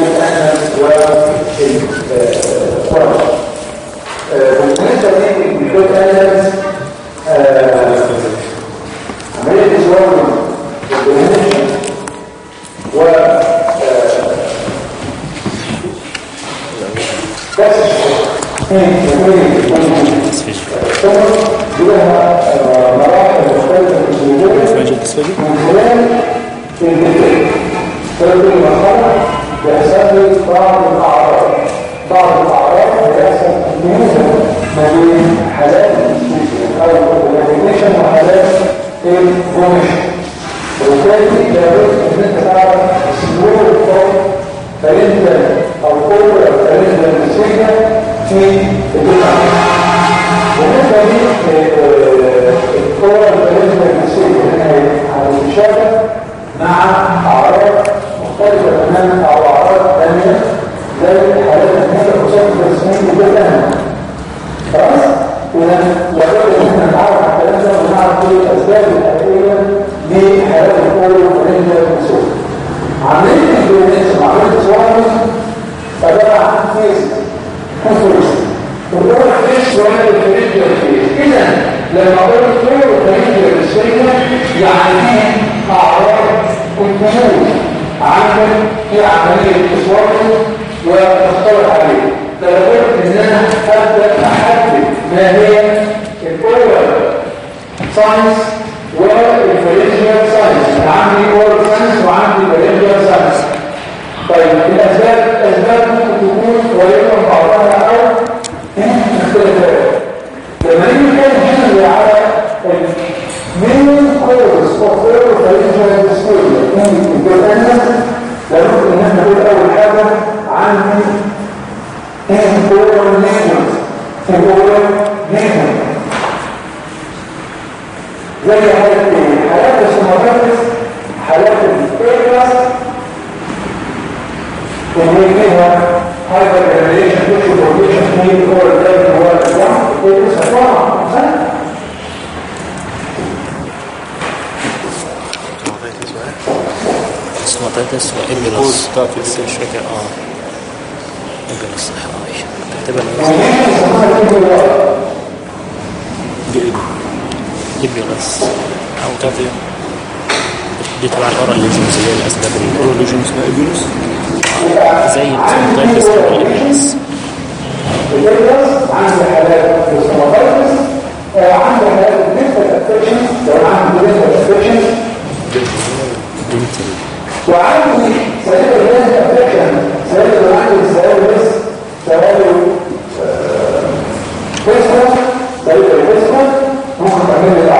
بدأنا في الكور فننشل السوريا في الأنس والسوريا في عملية الزوار والدومينيشن و ثم لها مراحل مختلفة في الوجود من خلال فكل مرحلة لي بعض الأعراض بعض الأعراض بيحصل ميزة ما بين حالات الريكوجنيشن وحالات الفونيشن وبالتالي لابد أن انت تعرف سلوك الفرق فرنزل أو قوة فرنزل السجنة في الدفاع وبالتالي القوة فرنزل السجنة على المشابه مع أعراض مختلفة تماما أو أعراض ثانية زي حالات النسبة خصوصا التسمين وكلها خلاص؟ إذا لابد ان إحنا نعرف الكلام ده ونعرف كل الأسباب الحقيقية لحالات القوة والفرنجة والسوق عملية الجلومينيشن وعملية السوارمز عبارة عن فيس كونفورس والقوة الفيس وعمل والفيس إذا لما أقول القوة والفرنجة والسوق يعني أعراض الكمول عمل في عملية السوارمز وتختلط عليه. فلابد ان أنا ابدا احدد ما هي القوه ساينس والفرنجيال ساينس عندي قوه ساينس وعندي فرنجيال ساينس طيب الاسباب الاسباب ممكن تكون قريبة بعضها أو مختلفة. لما نيجي نتكلم على المين كورس اوف فرنجيال ديسكوريا ان الجزء لابد ان إحنا نقول اول temporal network temporal network زي حالات إيه؟ حالات السوماتاتس حالات الكيركاس اللي فيها هايبر جنريشن تيشو بروتيشن مين هو الدايت هو الاسلام الكيركاس طبعا سماتيتس وإميلوس بس مش فاكر. آه. إميلوس صح. آه تكتبها إميلوس أو كافية دي تبع الأورال ليجنز اللي هي الأسباب الأورال ليجنز اسمها إميلوس زي أو الإميلوس الكيركاس عندي حالات السوماتاتس عندي حالات الديفت افكشنز لو وعندي سبب الناس افكشن سبب اللي عندي سبب بس سبب فيسبوك سبب الفيسبوك ممكن تعمل لي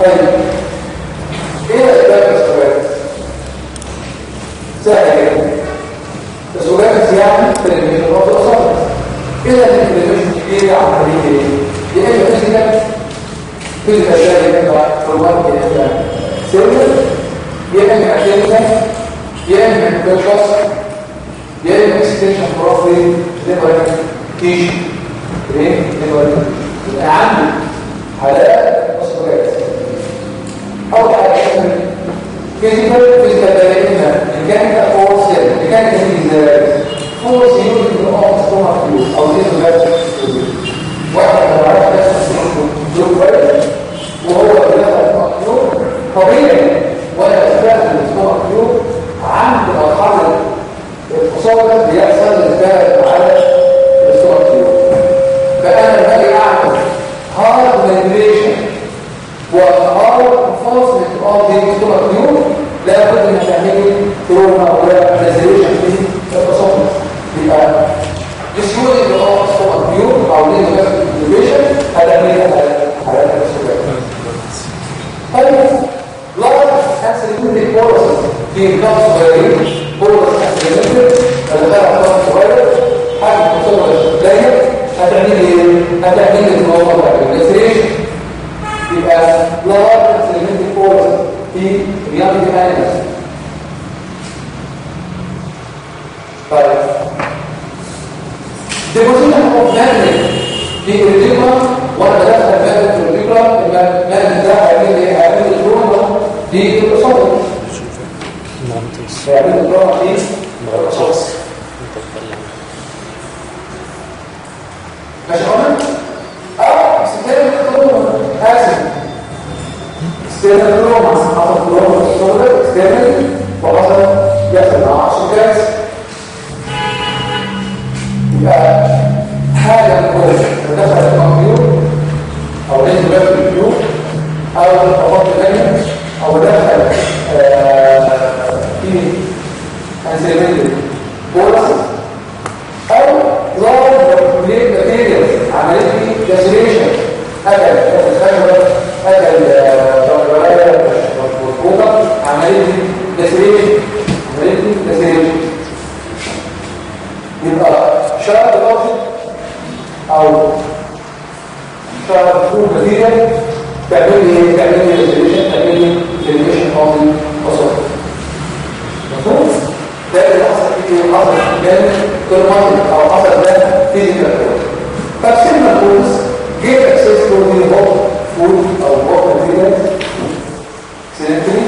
طيب حصل من ترمانيك أو أثر ده فيزيكال كورس فالسينما كورس جيب اكسس تو دي هوب فود أو هوب ماتيريال سينتري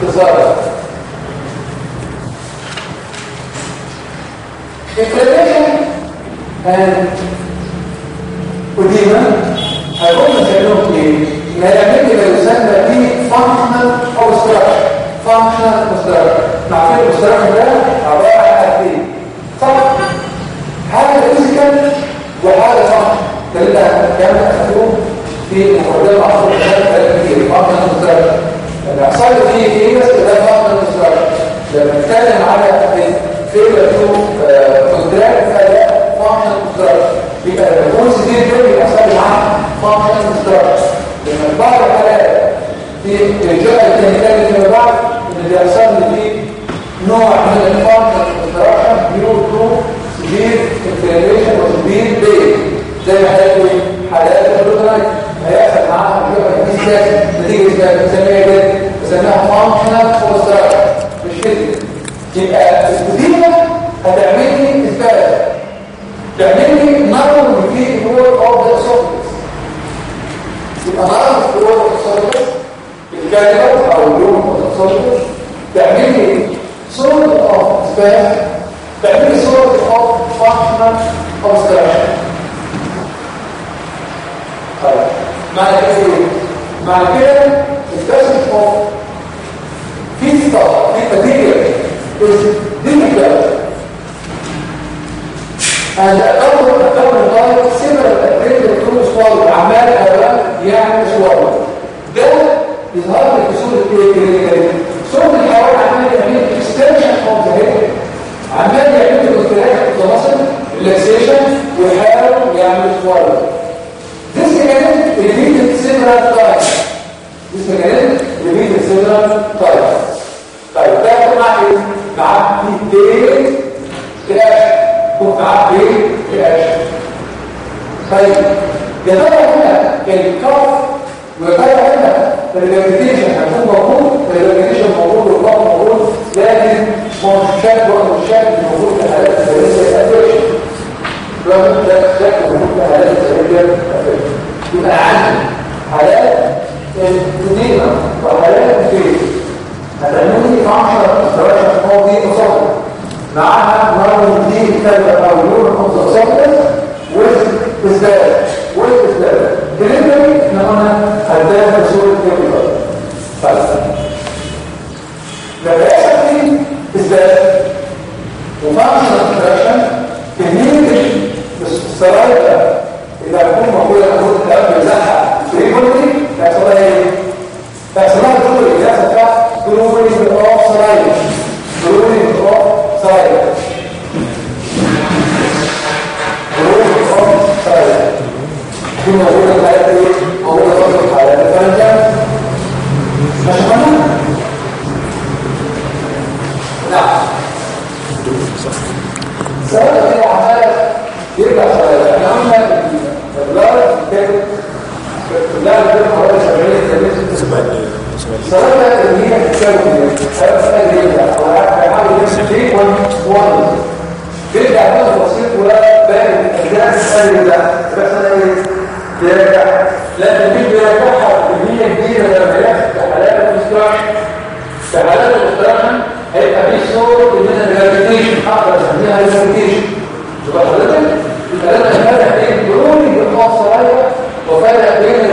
deserve. information and الذات وفانشنال تراكشن تميل السرايدر اذا كان موجود المفروض الاب يزحف فريكونتلي تحصلها إيه؟ تحصلها كل اللي بيحصل فيها جلوبولينج اوف سرايدر جلوبولينج اوف سرايدر جلوبولينج اوف سرايدر دي موجوده في الحياة صلاة اللي هي تساوي هذا جدا أو عامل نفس شيء وان ترجع بقى بسيط ولا بان الناس بس أنا تراجع لكن دي بيراجعها اللي هي جديده لما ياخد حلال المصطلح فحلال الاستراحه هيبقى فيه صوره ان أنا جرافيتيشن أقدر اسميها جرافيتيشن تبقى حضرتك الثلاثه فارق بين دول يبقى صغير وفارق بين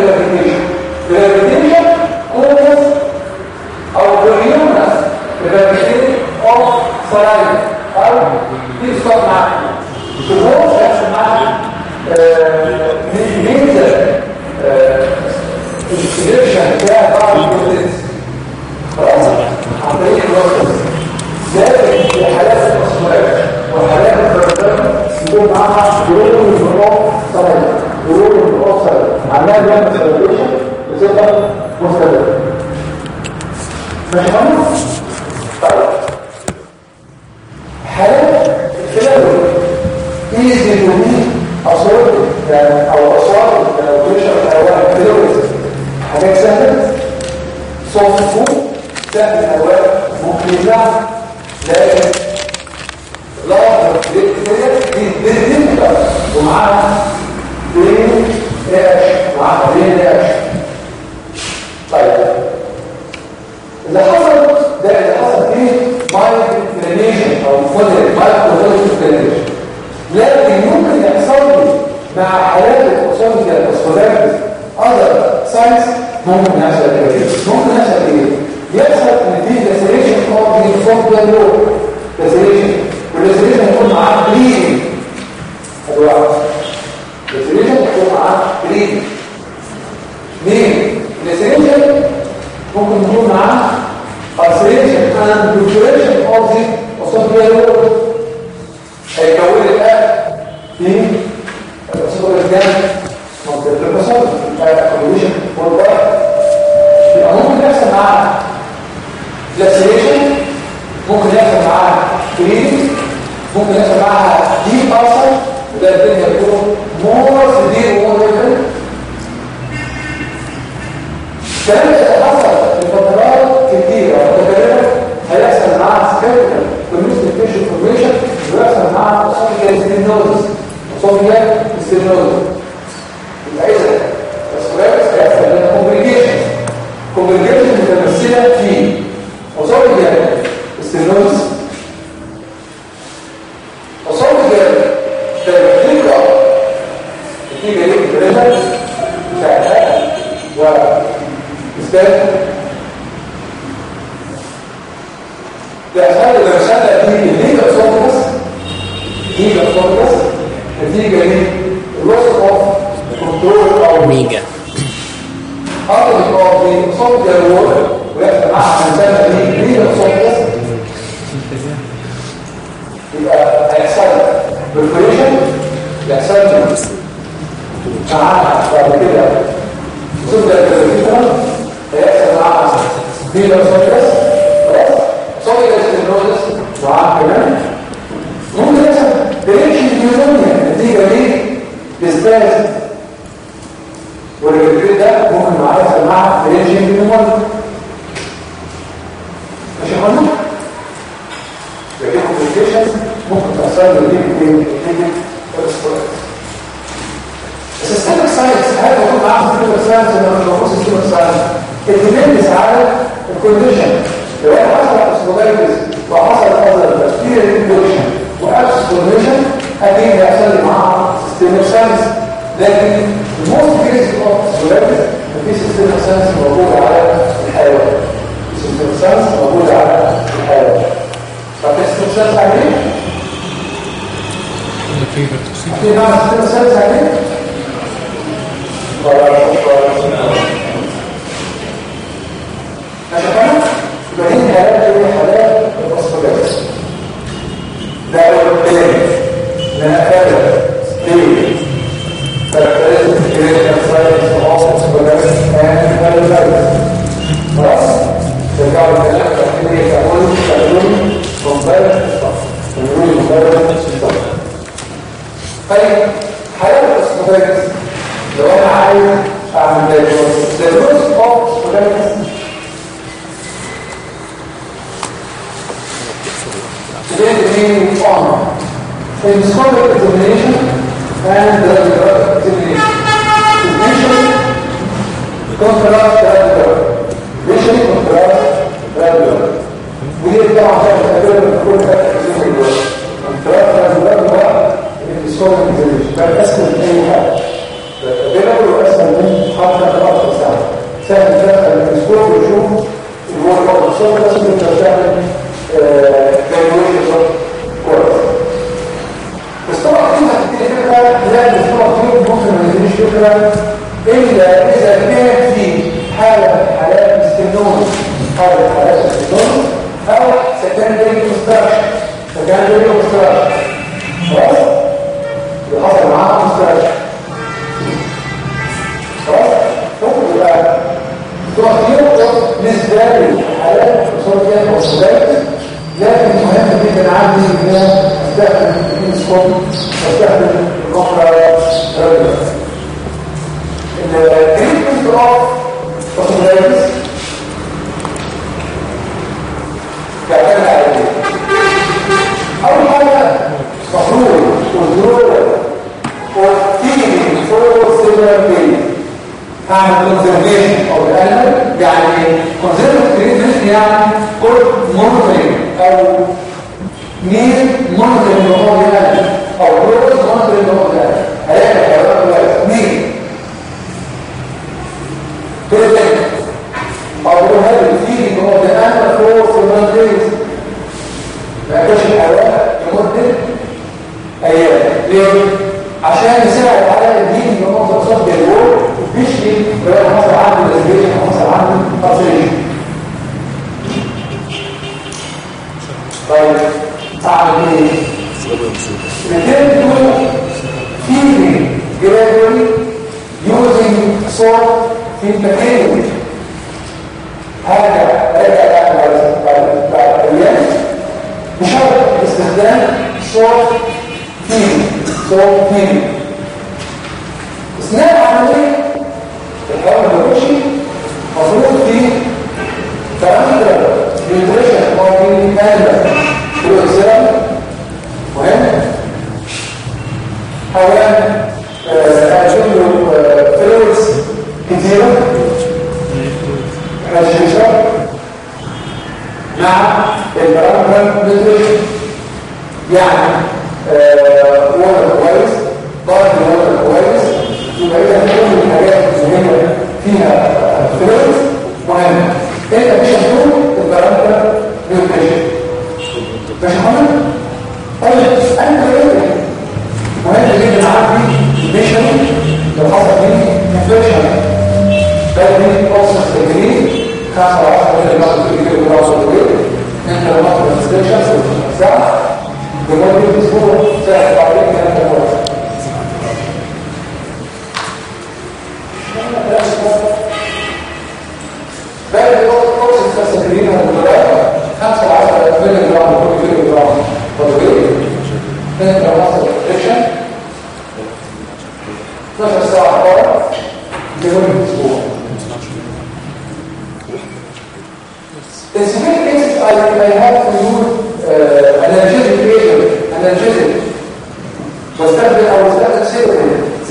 هذا السيركيشن بصفه مستمره ماشي طيب حالة التلوث ايزي تو مي أو اصوات التلوث أو التلوث حاجات سهله صوت سهل اوقات ممكن لكن لا تقدر ومعها ومعاها إيه عملية لأكشن طيب. اللي حصل ده اللي حصل فيه مايكروفلينيشن أو موديل مايكروفلينيشن لكن ممكن يحصل لي مع حالات الاقتصاد كده الاسكولاريز اذر ساينس ممكن يحصل كده. ممكن يحصل كده. يحصل إن دي ديسيليشن اوف دي فوكال لو ديسيليشن والديسيليشن يكون معاه بليدنج and duration of the esophageal wall هيكون الآن في الاسophageal gland منطقة البصر كونديشن فور يبقى ممكن يحصل معاه laceration ممكن يحصل معاه bleeding ممكن يحصل معاها deep ulcer وده الدنيا بتكون more severe ومور ريفل كمان and the drug examination. Vision contrast drug Vision contrast drug ودي طبعا تقريبا كل حاجة في الدول. contrast drug هو السكولا examination بل اسهل من اي حاجة. بينه اسهل من حتى 12 ساعه سهل تدخل الميكروسكوب وتشوف الورقه والصوت بس انت بتعمل كالكوليشن لا الأسبوع فيه ممكن ما يدينيش فكره الا اذا كان في حاله من حالات الاستنون حاله من حالات الاستنون أو سكندري كونستراكشن سكندري كونستراكشن خلاص اللي حصل معاه كونستراكشن ممكن يبقى تؤثير بالنسبة لي حالات صوتيه وصلات لكن مهم جدا عندي ان أنا أستخدم الانسكوب واستخدم الكوبرا راديو التريتمنت اوف وصلات كمان على أول حاجة مفروض وزرور وتيجي فور سيلر بيز اعمل كونسرفيشن أو الالم يعني كونسرفيشن تريتمنت يعني كل مونيتورنج أو مين مونيتورنج هو الالم أو كل مونيتورنج هو الالم هيعمل حركات كويس مين؟ تريتمنت أو هو هذا الفيلينج هو الالم فور سيلر بيز ما يبقاش الحيوان لمده أيام ليه؟ عشان يساعد على مين اللي هم تصاب بالجول مش اللي هو حصل عنده الاسبيشن حصل فاسيليشن طيب اعمل إيه؟ to feeding gradually using salt filtration هذا راجع بعد أيام بشرط استخدام salt feeding salt feeding اثناء العملية الحيوان الوحشي مفروض في بارامتر نيوتريشن أو في كامل والاكسام مهم حيوان هيكون له فلوس كتيره هشيشه مع البارامتر يعني وضع كويس ضغط وضع كويس يبقى اذا كل الحاجات هي فيها فلوس. مهمه إنت مش هتقول البارامتر نيوتريشن مش مهم؟ طيب انت إيه مهم جدا عندي ميشن لو حصل مني انفكشن بدري اوصل تجريد 15 من الوقت اللي بيوصل له انت لو ما تستشفى ساعه بمدة أسبوع ساعه بعدين كده كويس بعد الوقت اوصل تجريد والولاده 15 مللي جرام كل كيلو جرام طبيعي انت لو حصل انفكشن 12 ساعة ورا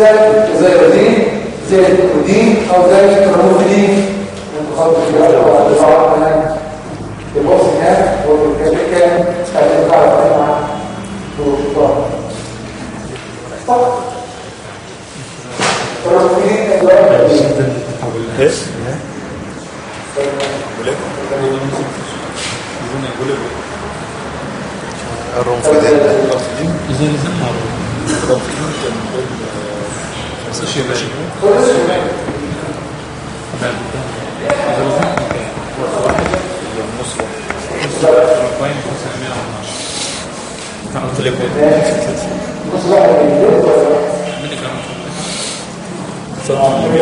زي زي الرزين زي الكودين أو زي الكراموفيدين المخدر في الأرض والإصابات كمان البوكس هناك والكابيكان هتنفع مع Слушай, Вася. Да. Там далеко. Сам тут не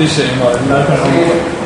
الشيطان. فقط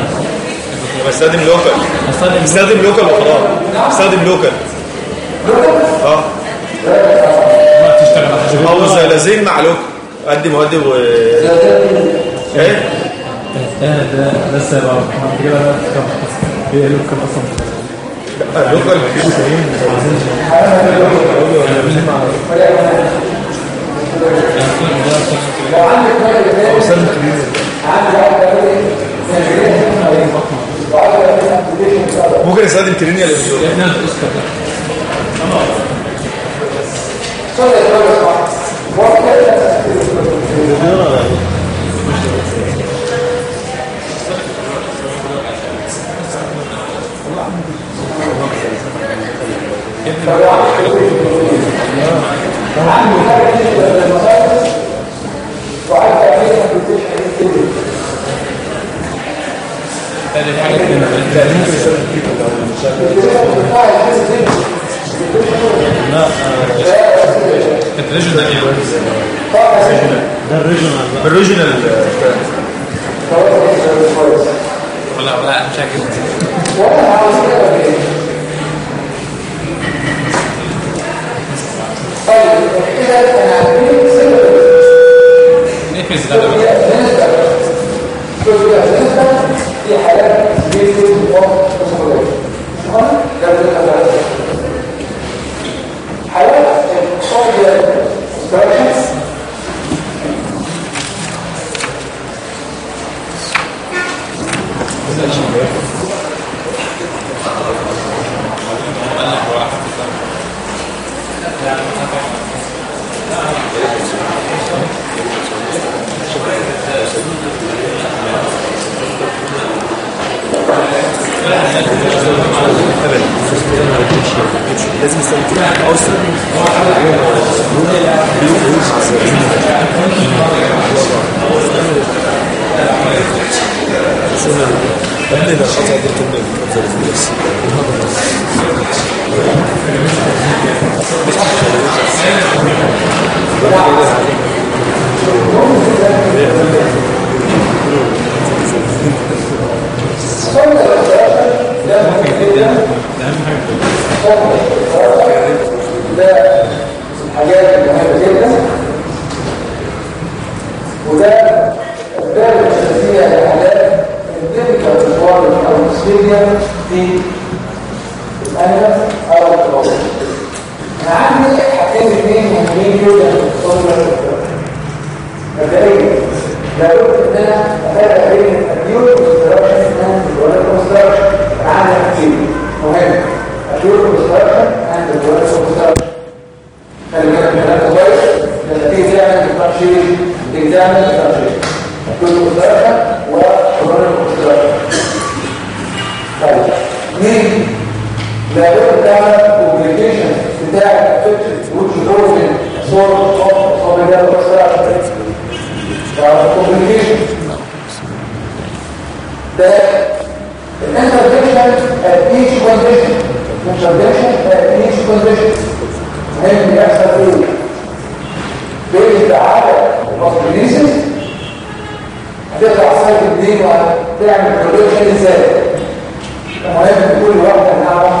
بستخدم local. بستخدم local وخلاص. بستخدم local. آه. أو xylazine مع local. ادي مودي و إيه؟ ده ده كده بقى local. أصلا. local. ممكن استخدم ترينيا للفيول عنده إحنا الاسكر ده لا الريجنال إيه ده الريجنال بقى الريجنال ولا ولا مش عاجبني إيه طيب كده أنا عارفين نقفل ده بقى في حالات بيكون حالات اقتصادية كنا بس ده حاجات مهمة جدا وده الباب الأساسية لحالات الأطوال أو السفيريا في الأنف أو الأطوال أنا عندي حاجتين اثنين مهمين جدا في الصدر مبدئيا لابد أن أنا افرق بين الاكيوت كونستراكشن اند الولد عندي حاجتين مهم اكيوت كونستراكشن اند الولد كونستراكشن خلي بالك من الكلام كويس لما تيجي تعمل ترشيح تيجي تعمل ترشيح اكيوت كونستراكشن والولد كونستراكشن طيب مين لابد تعمل كومبليكيشن بتاع الفكر goes in sort of of the construction communication that the intervention at each condition intervention at each condition مهم يحصل إيه بين عدد الاوبريشنز هتطلع سايد الدين وهتعمل برودكشن إزاي مهم كل واحدة نعرف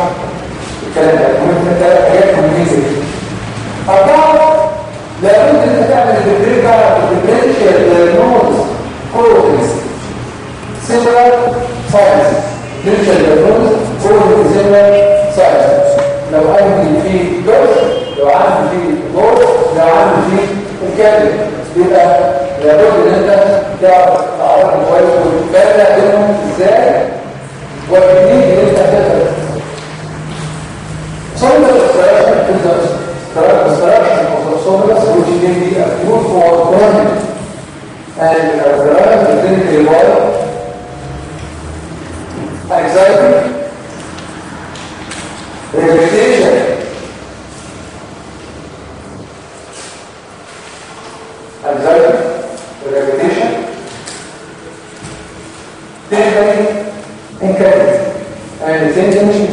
الكلام ده مهم ثلاث حاجات مهمين أربعة لابد أن تعمل الدبريك على الدبريشيال نودز كورتكس سيميلار سايز دبريشيال نودز كورتكس سيميلار سايز لو عندي فيه دوس لو عندي فيه دور لو عندي فيه الكاتب يبقى لابد إن أنت تعرف تعرف كويس وتفرق بينهم إزاي؟ والتكنيك اللي أنت هتقدر. of is the extraction of the solvents which can be used for burning and extraction is clinically wild, anxiety, repetition, anxiety, repetition, thinking, incapacity, and intention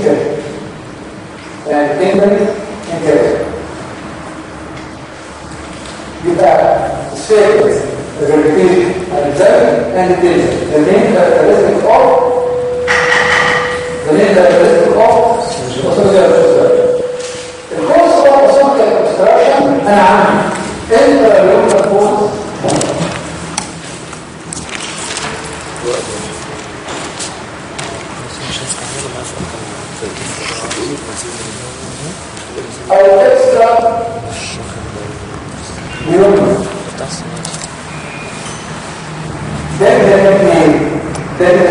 أو extra luminal ده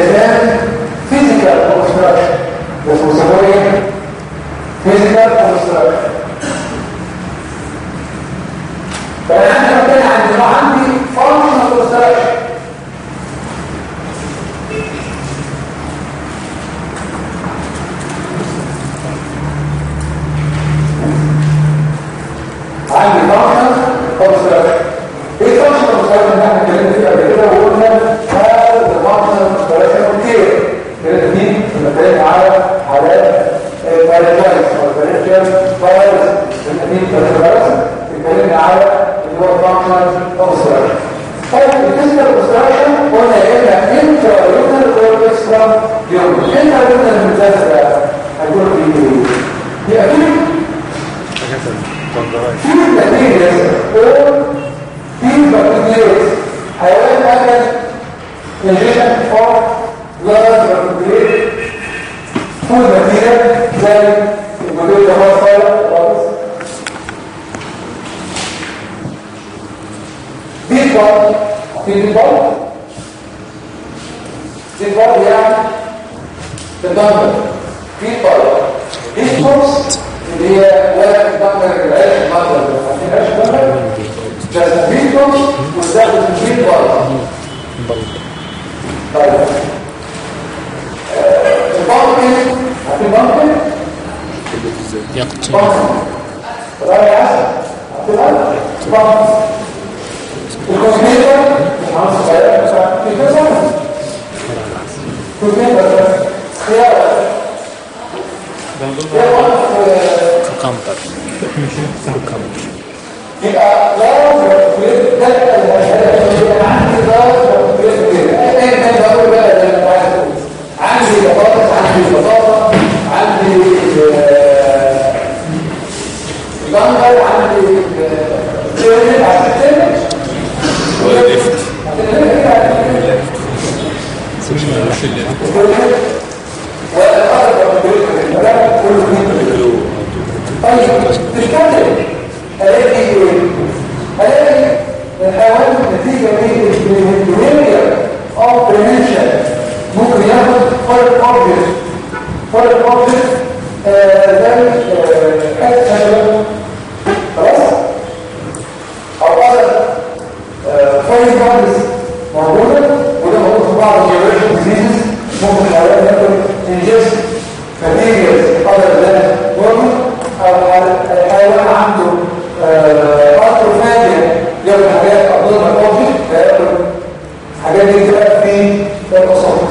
quite obvious, quite obvious than uh, خلاص؟ أولا آه، فاين بادز موجودة وده موجود في بعض الجيولوجيك ديزيز ممكن حالات ناكل انجست كاتيجرز other than normal أو الحيوان عنده أتروفاجيا ياكل حاجات أبدون الأوفي فياكل حاجات دي بتبقى في الأصابع.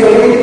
Cristo,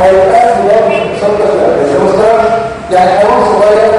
هيبقى في برضه شرطه يعني حيوان صغير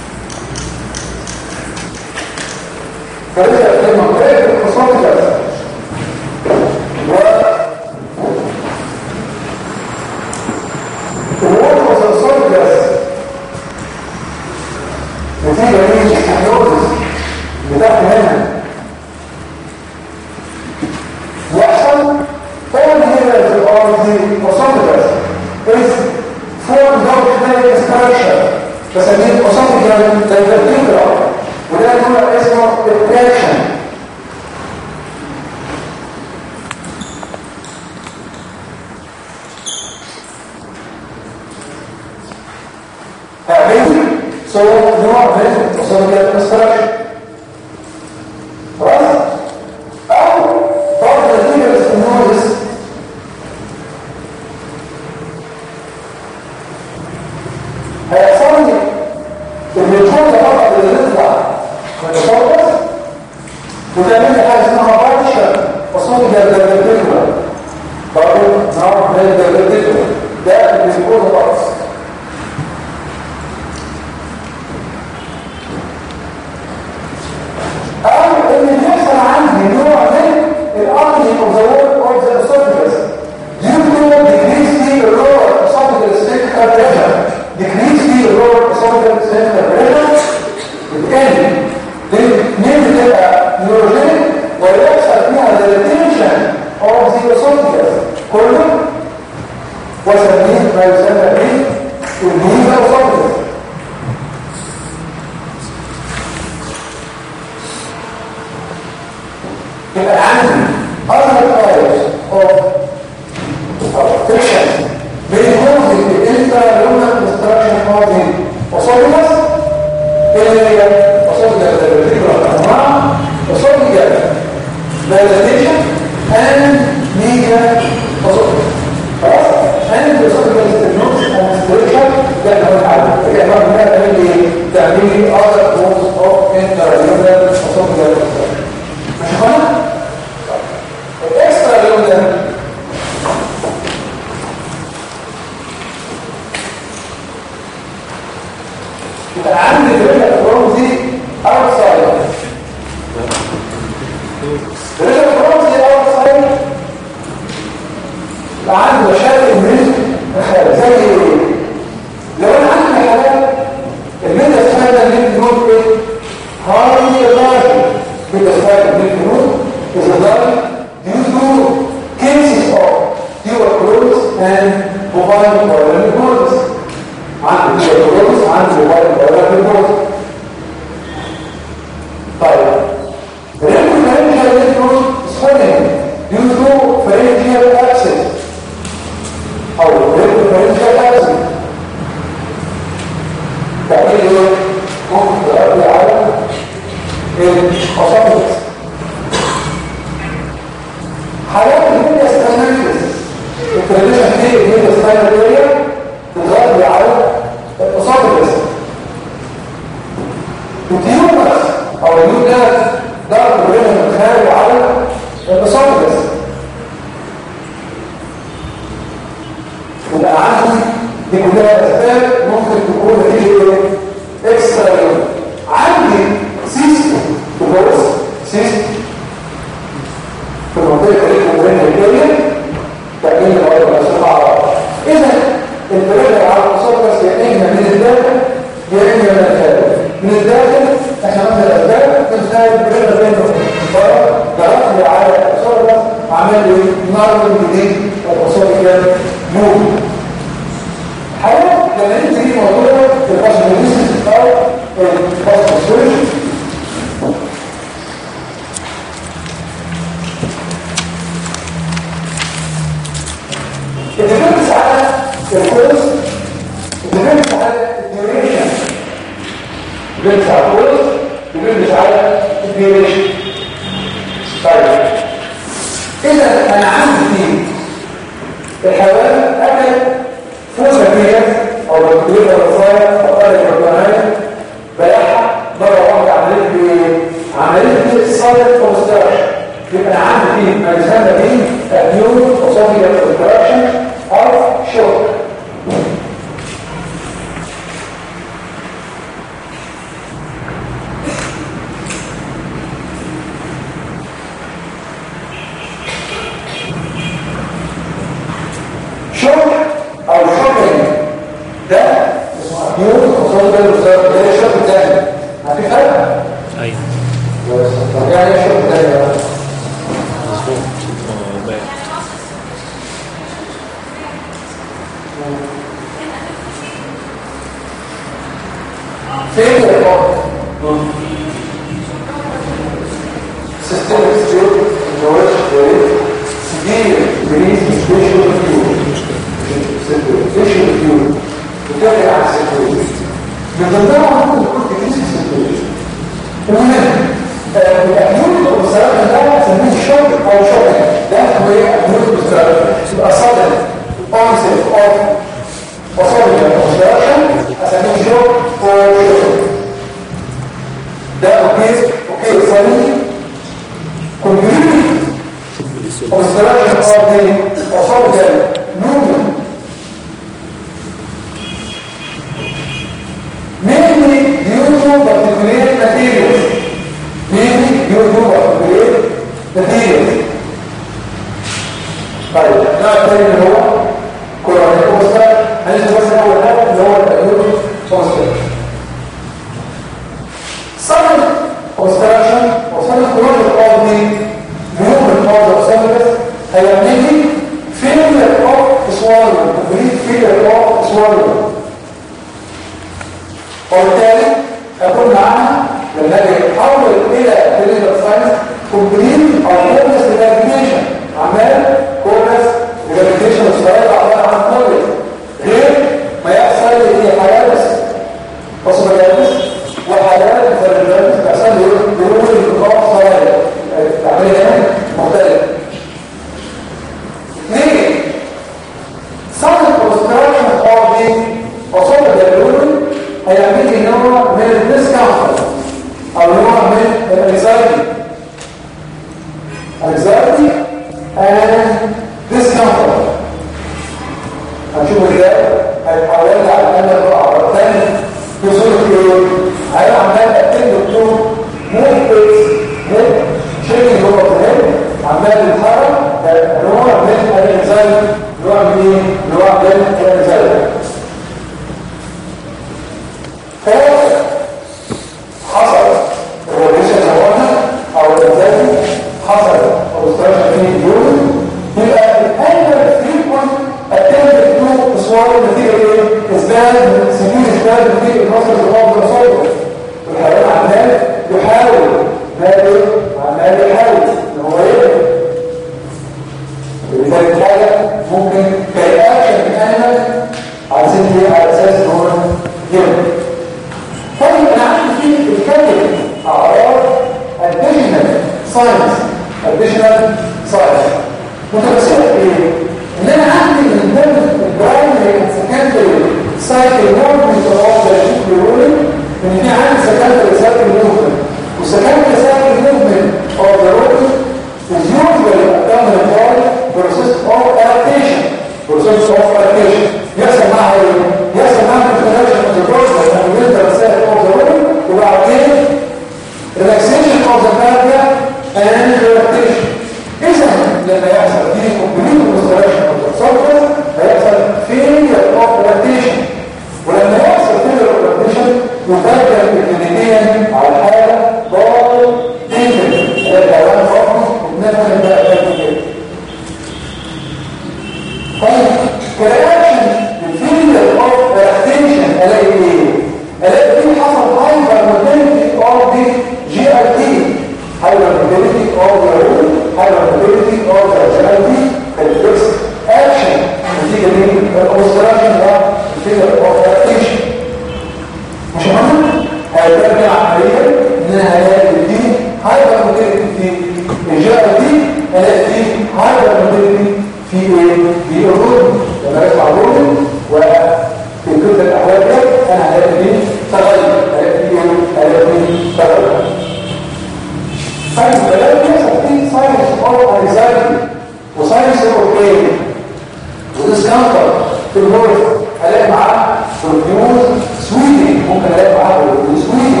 sample في الغرفة ألاقي معاه profuse sweating ممكن ألاقي معاه profuse sweating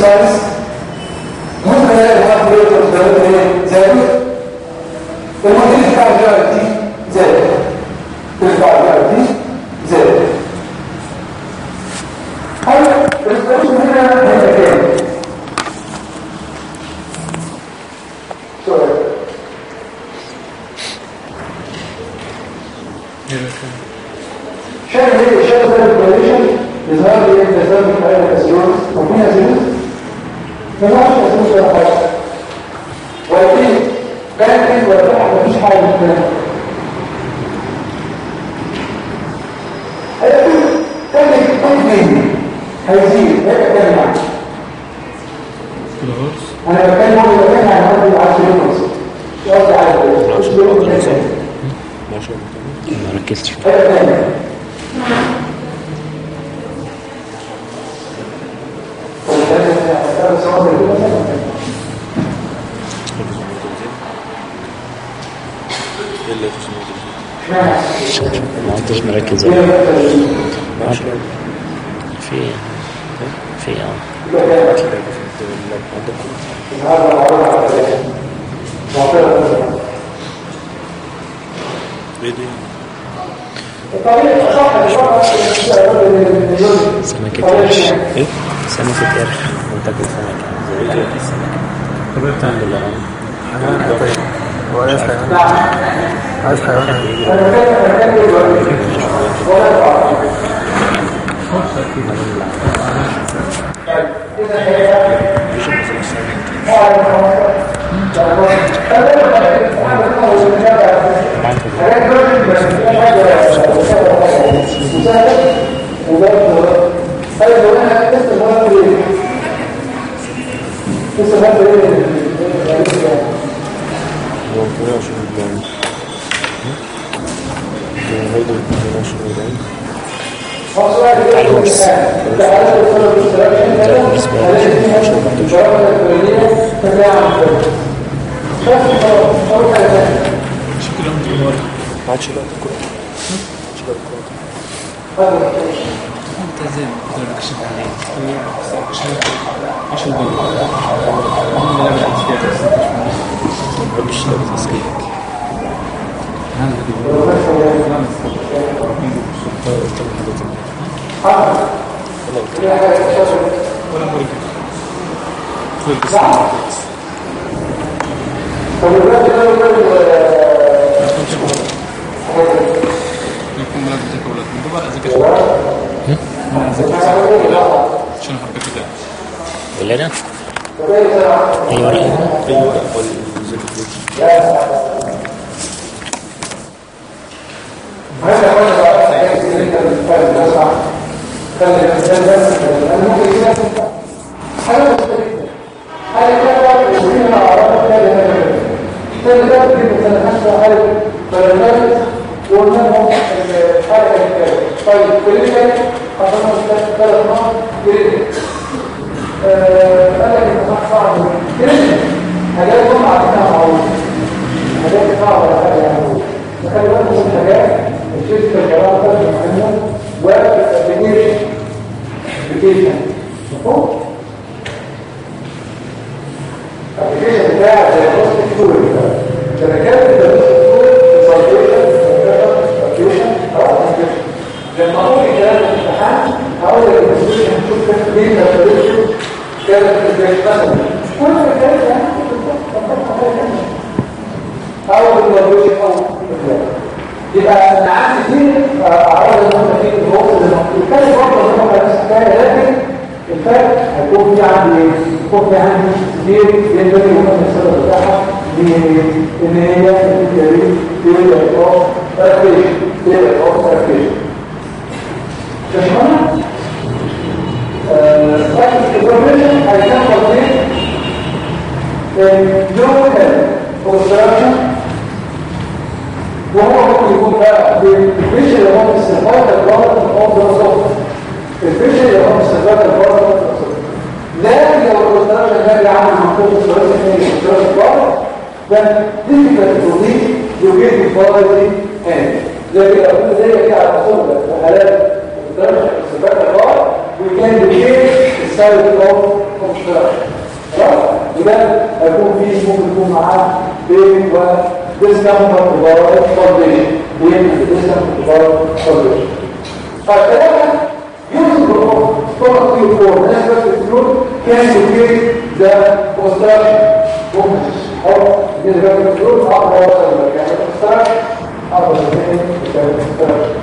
الثالث ممكن الاقي واحد يقول زي إيه؟ زي إيه؟ المدير بتاع الجامعة دي حركة كده ولا أنا؟ أي ورقة اي ورق ولا طيب كلنا حصلنا ثلاث نقط كلنا قال لك انت صح صعب كلنا حاجات هم عارفينها معروفه حاجات صعبه ولا حاجة يعني فخلي بالكم من حاجات الشركة الجواب ده مهمه والابلكيشن ابلكيشن مفهوم الابلكيشن بتاع زي بوست ستوري شبكات البوست ستوري ابلكيشن خلاص لما أقول الكلام في الامتحان هقول لك الابلكيشن هنشوف كيف مين الابلكيشن أو يبقى عندي كتير اعراض ان هم في الوقت الحكاية لكن الفرق هيكون في عندي كتير جدا وهم السبب بتاعها ان هي الجريمه في الاطراف تركيش في؟ الانفورميشن هيكون تطبيق اللوكال اوبستراكشن وهو ممكن يكون بقى بالفيش اللي هو استخدام البارد اوف ذا صوت الفيش اللي هو استخدام البارد اوف ذا صوت لكن لو الاوبستراكشن ده بيعمل منطقه الثلاثه اثنين اوبستراكشن بارد then difficult to read you. get the quality and لكن لو كنت زي كده على صوت وحالات اوبستراكشن استخدام البارد we can create a side of obstruction خلاص يبقى هيكون في ممكن يكون معاه بين و discomfort about foundation بين discomfort about foundation فالثلاثة usable of stomach tube for aspect fluid can create the obstruction ممكن أو discomfort fluid أقوى وصل لك يعني obstruction أقوى من obstruction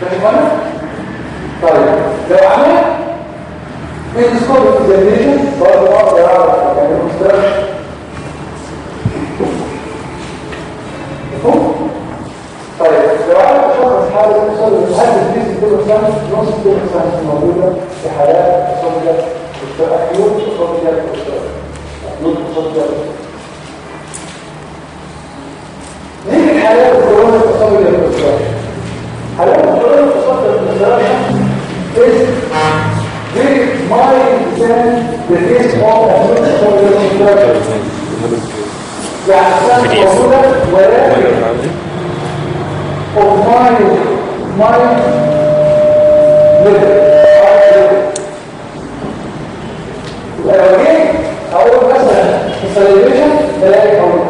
فاهم طيب لو عملت اندسكوب اكزامينشن برضه أقدر اعرف يعني obstruction مفهوم؟ طيب لو عرفت اشخص حاله صدر هل الجسم كله سنه نص كله سنه موجوده في حالات صدر اكيوت صدر اكيوت صدر نيجي لحالات الكورونا تصور الانفصال حالات الكورونا تصور الانفصال than the case of يعني ولكن of level لو جيت أقول مثلا السليفيشن بلاقي أقول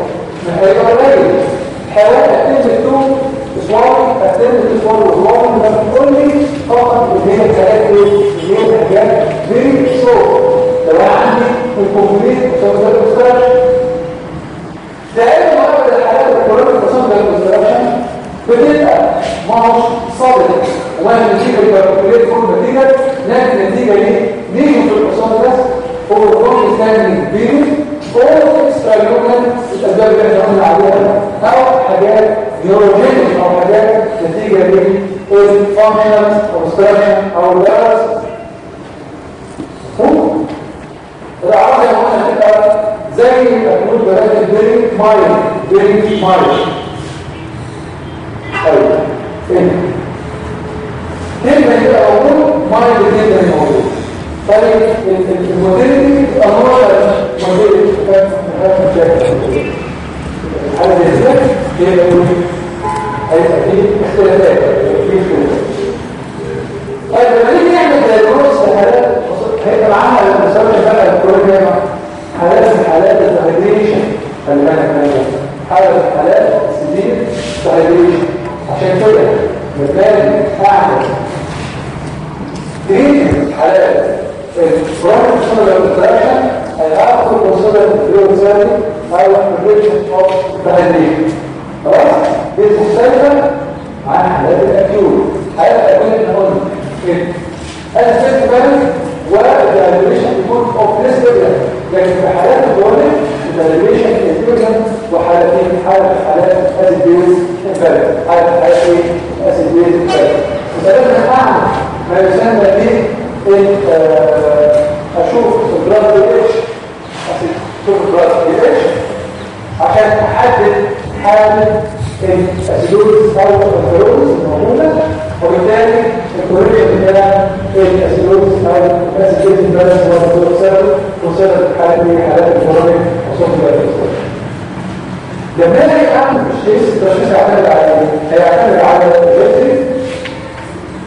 هيبقى قليل حاولت اتم تو اسوار اتم تو اسوار فقط اللي سو لو عندي مرة الكورونا بتبقى صادق. وما النتيجة الكالكوليت كل نتيجة لكن النتيجة نيجي في الحصان ده هو الثاني بيري أو اكستراليومن الاسباب اللي إحنا قلنا عليها أو حاجات أو حاجات نتيجة دي الفانكشن اوبستراكشن أو الفيروس الأعراض اللي قلنا تبقى زي الأكلود بلاد البيري مايل بيري مايل طيب نجمة يبقى موجود مايل جدا موجود طيب الموديلتي أمورة موديلتي على ذلك يبقى هيبقى فيه اختلافات فيه اختلافات طيب لما نيجي نعمل دايجنوز في حالات هيبقى معانا لما نسمي بقى الكورونيا حالات من حالات الدهيدريشن خلي بالك حالة من حالات سيفير دهيدريشن عشان كده مثال اعمل تريد حالات الكورونيا سونال انتراكشن هيعرفوا الكونسيدر الريوزالي أو الريجن اوف دهيدريشن خلاص دي مختلفة عن حالات الاكيوت حالات الاكيوت اللي قلنا الفيستيفال والدايليشن يكون اوبليستيك لكن في حالات الكورونيك الدايليشن انفيوجن وحالتين حالة حالات اسيد بيز انفاليد حالة حالات اسيد بيز انفاليد وثلاثة اعمل ما يسمى به أشوف البلاد بي اتش أشوف البلاد بي اتش عشان أحدد حالة الاسيدوز أو الفيروز الموجودة وبالتالي الكوريشن بتاع الاسيدوز أو الاسيدوز بالانس هو الكورسيرو كورسيرو الحالات دي حالات الكورونيك وصوت الاسيدوز لما أجي اعمل تشخيص التشخيص هيعتمد على؟ هيعتمد على الجيستري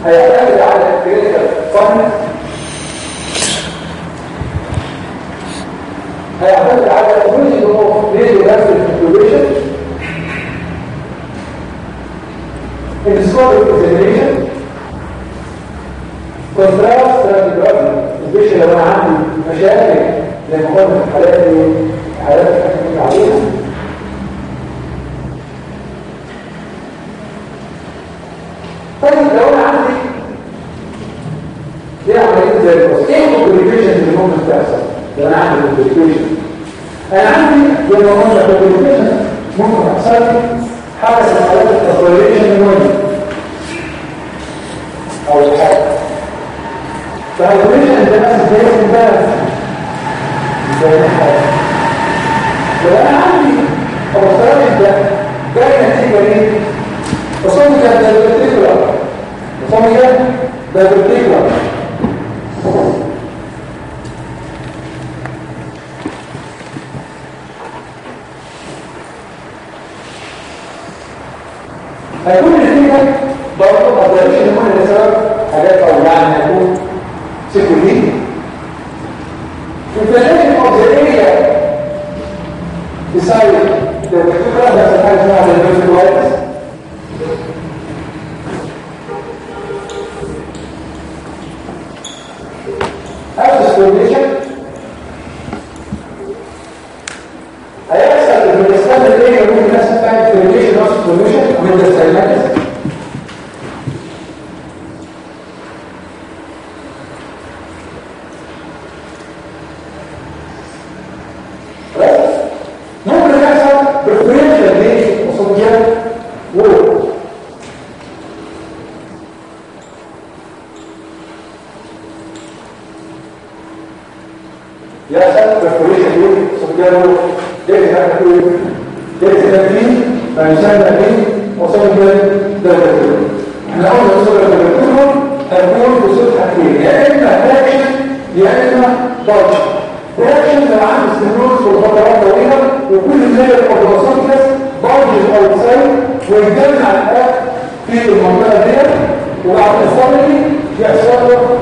هيعتمد على الكريتيكال فاهمنس هيعتمد على الوجه اوف ريديو نفس الكالكوليشن السكور اكزامينيشن كونتراست راديوجرافي سبيشال لو أنا عندي مشاكل زي ما قلنا في الحالات دي حالات عليها طيب لو أنا عندي دي عمليه زي البص إيه الكومبليكيشن اللي ممكن تحصل لو أنا عندي كومبليكيشن أنا عندي زي ما قلنا كومبليكيشن ممكن تحصل لي حاجة من حالات التطويريشن المهمه أو الحاجة فالكومبليكيشن ده بس زي البالانس زي الحاجة لو أنا عندي اوصال ده جاي نتيجه إيه وصومي كان ده بالتكرار وصومي كان هيكون النتيجة برضه ما تقدرش نكون لسبب حاجات أو يعني هيكون of the area beside the ventricular has a حاجة اسمها ventriculitis هذا السكوليشن هيحصل في الاسلام الايه ممكن يحصل فيها سكوليشن أو سكوليشن من السيلماتس ممكن يحصل برفرينشال دي وصوتيات وول يحصل برفوريشن دي سبجانو ليس هتكون ليس تكليم فيسمى به وصول دلتكلم إحنا قلنا وصول دلتكلم هيكون وصول حاجتين يا اما فاكشن يا اما بارش فاكشن لو عامل استمرار في فترات طويله وكل لاير اوف باسوكس بارج اوتسايد ويتجمع الحاجات في المنطقة ديت وبعد الفضل يحصل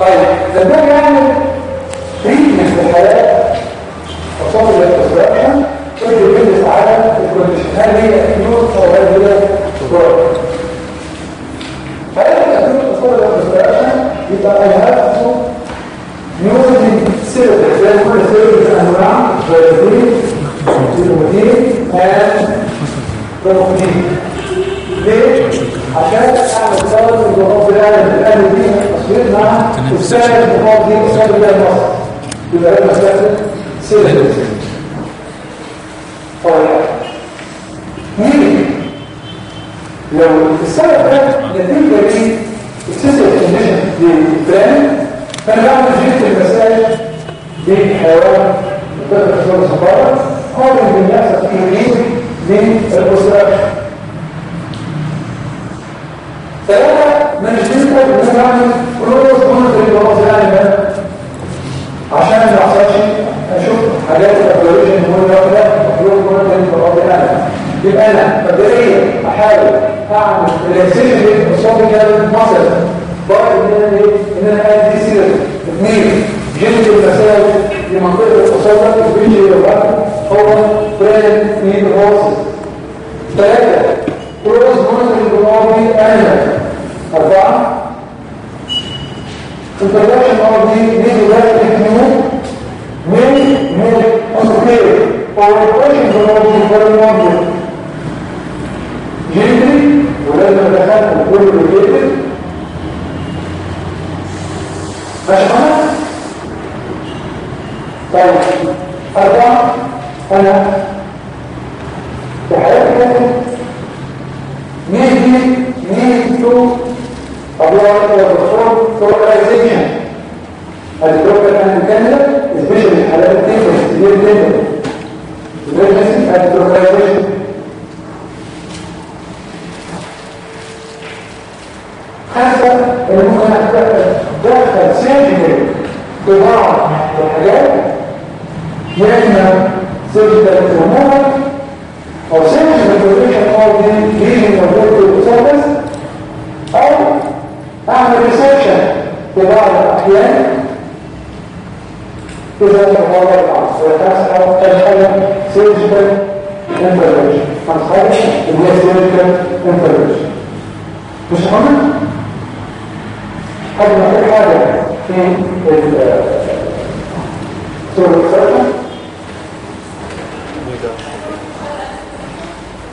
طيب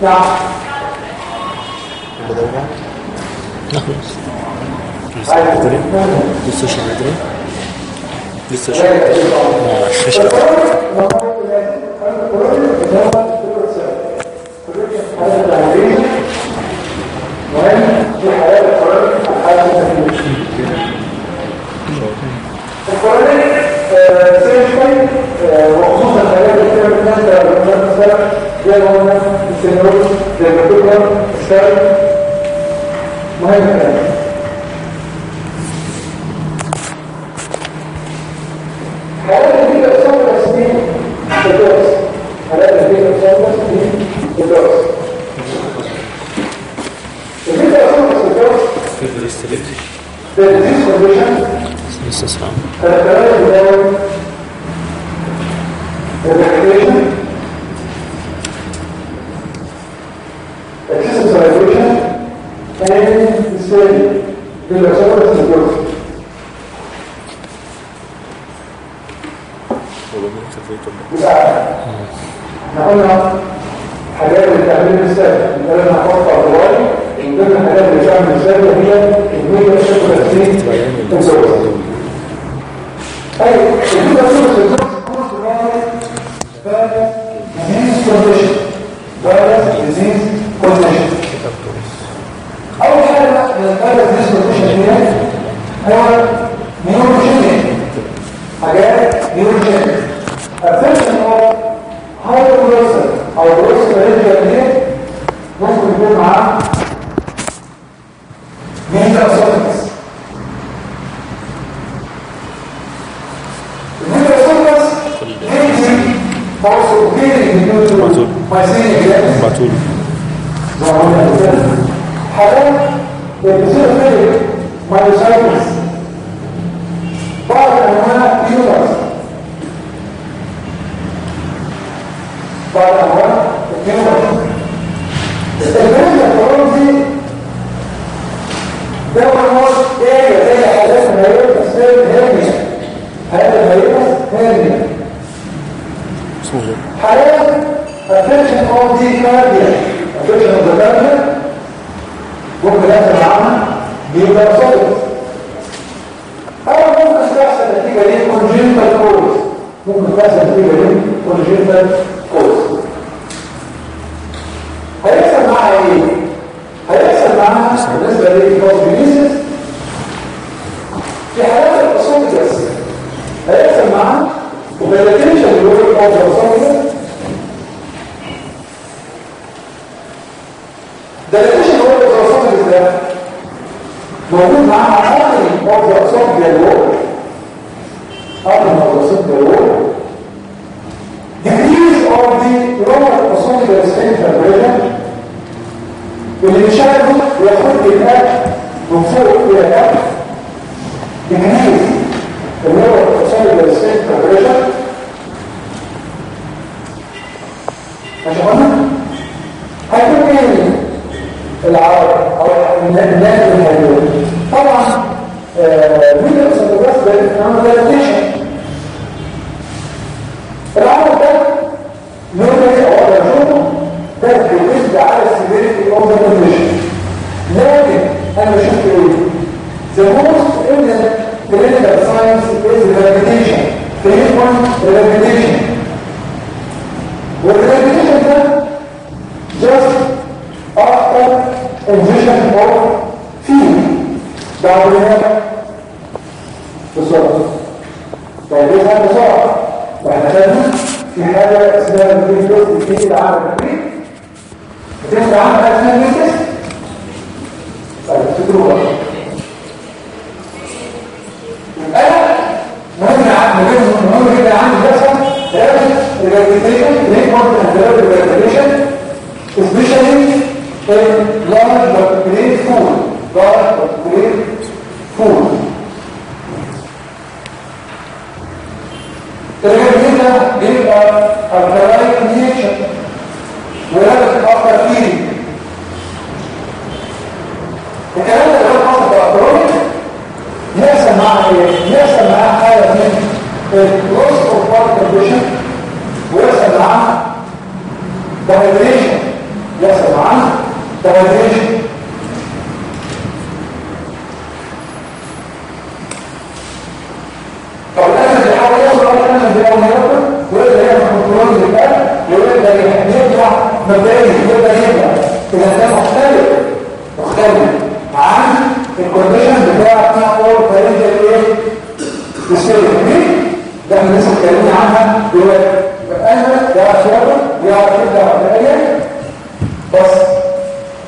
نعم نخلص مثلا زي ما قلنا السنور زي ما تكبر الشاي مهم كلام حالات كتير اقسام الاسمين بالدرس حالات كتير اقسام الاسمين بالدرس كتير اقسام الاسمين بالدرس بالدرس condition. This is how. but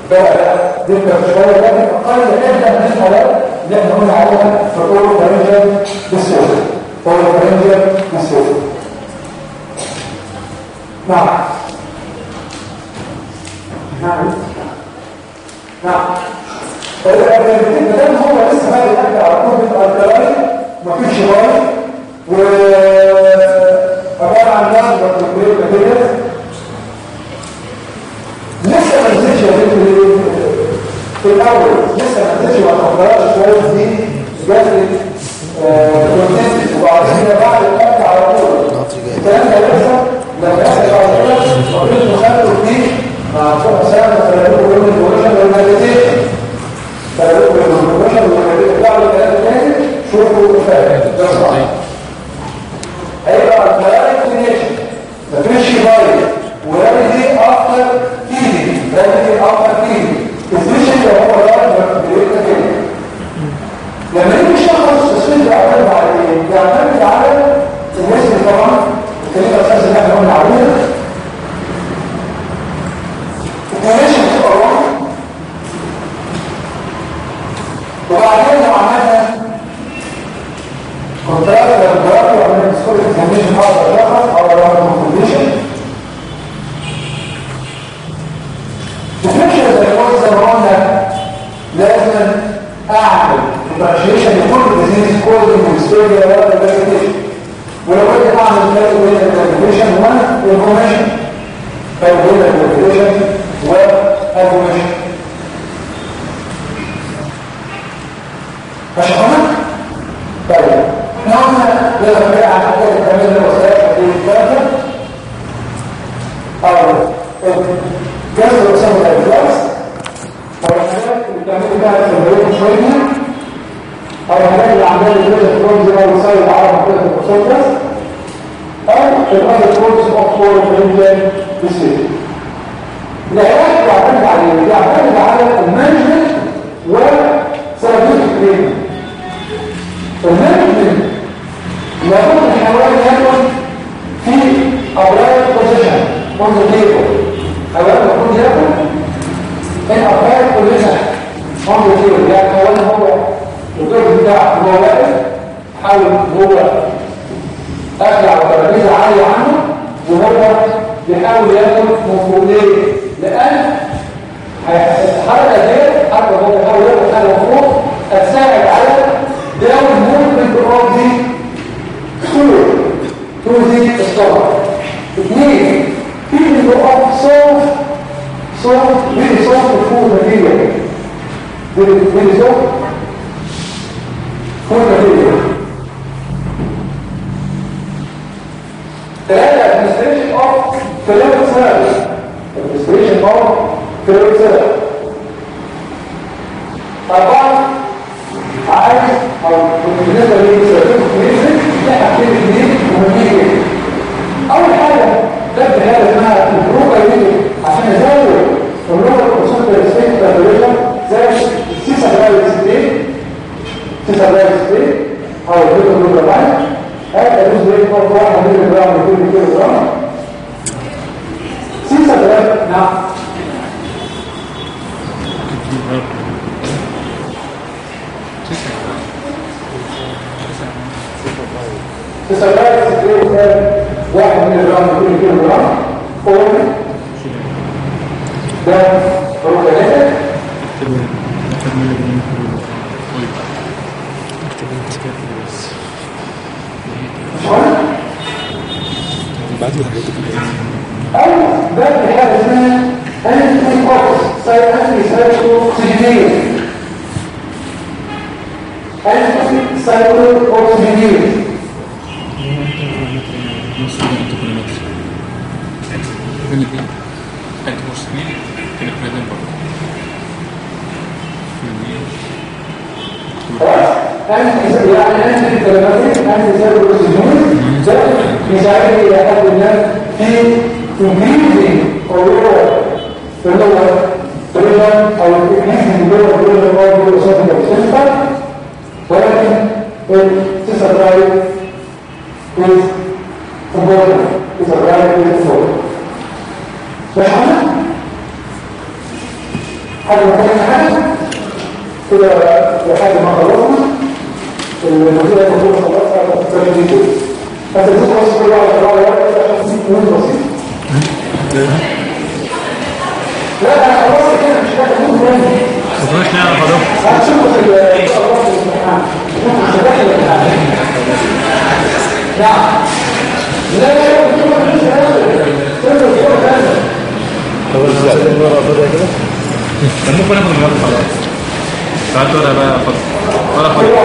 دكتور شوية ده أقل جدا من الحالات اللي إحنا قلنا عليها في فارنجال ديسبيري اول فارنجال ديسبيري نعم. نعم. نعم. فالريبتين مدام هو لسه بقى يتأكد على طول الأركلاي مفيش و عبارة عن ناس بارتيكولير ماتيريال لسه ما نزلش يا بنت في الأول لسه ما تفضلش شوية دي وبعدين بعد الأكل على طول الكلام ده لما يحصل بعد كده فيه مع صوت سنة فلانوه يوم البروشن والماليزيشن فلانوه البروشن والماليزيشن بعد شوفوا فاهم ده صح هيبقى الكلام كلينيشن مفيش افتر فيدنج رمزي افتر فيدنج سبيشال لو هو راجل بيبقى كده لما يجي اللي واحد وبعدين لو عملنا كونتراكت للجراف وعملنا سكور اكزاميشن أقدر اشخص أو اعمل كونديشن الفكرة زي ما زي ما قلنا لازم اعمل ديفرنشيشن لكل ديزيز وستوري ولا ديفرنشيشن ولو كنت اعمل فرق بين الديفرنشيشن والانفورميشن فرق بين الديفرنشيشن والانفورميشن هنا؟ طيب قلنا لازم نرجع على حاجة لنا وسائل تدريب الثلاثه أو جذب وسائل الادراس أو الحاجات اللي بتعمل بها تمرين شوية أو الحاجات اللي عندنا كده في الكونز اللي هو مساوي العرب كده في أو فور فريندلي بسيط العلاج بيعتمد على إيه؟ بيعتمد على المانجمنت وسيرابيوتيك تريننج المانجمنت لابد من الحيوان يكون في اولاية بوزيشن اون ذا تيبل حيوان المفروض يكون في اولاية بوزيشن اون ذا تيبل يعني حيوان هو وكيف بتاع هو واقف حاول هو أخلع وتركيزة عالية عنه وهو بيحاول ياخد مفروضين لأن الحركة دي حركة